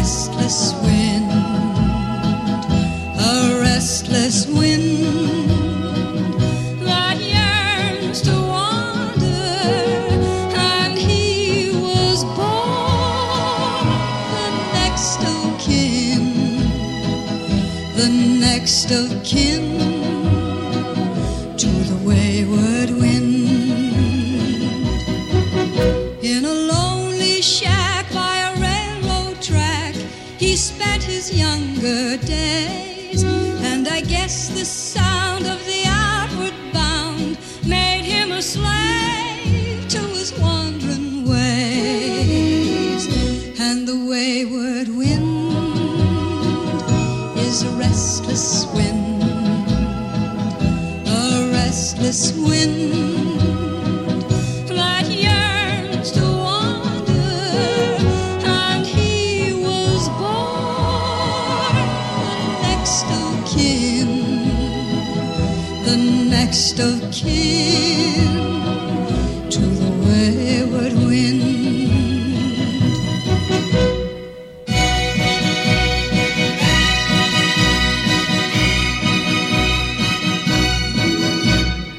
restless wind, a restless wind that yearns to wander, and he was born the next of kin, the next of kin to the wayward younger days. And I guess the sound of the outward bound made him a slave to his wandering ways. And the wayward wind is a restless wind, a restless wind next of kin to the wayward wind.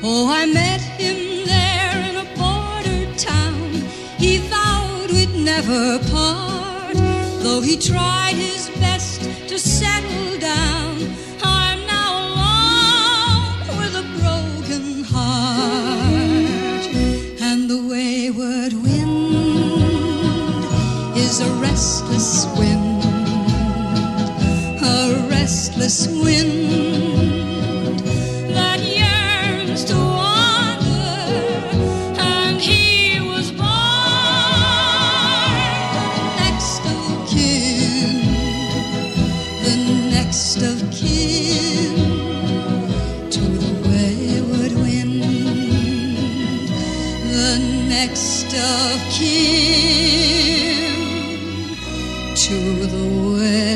Oh, I met him there in a border town. He vowed we'd never part, though he tried his best to settle is a restless wind, a restless wind that yearns to wander, and he was born next of kin, the next of kin to the wayward wind, the next of kin to the west.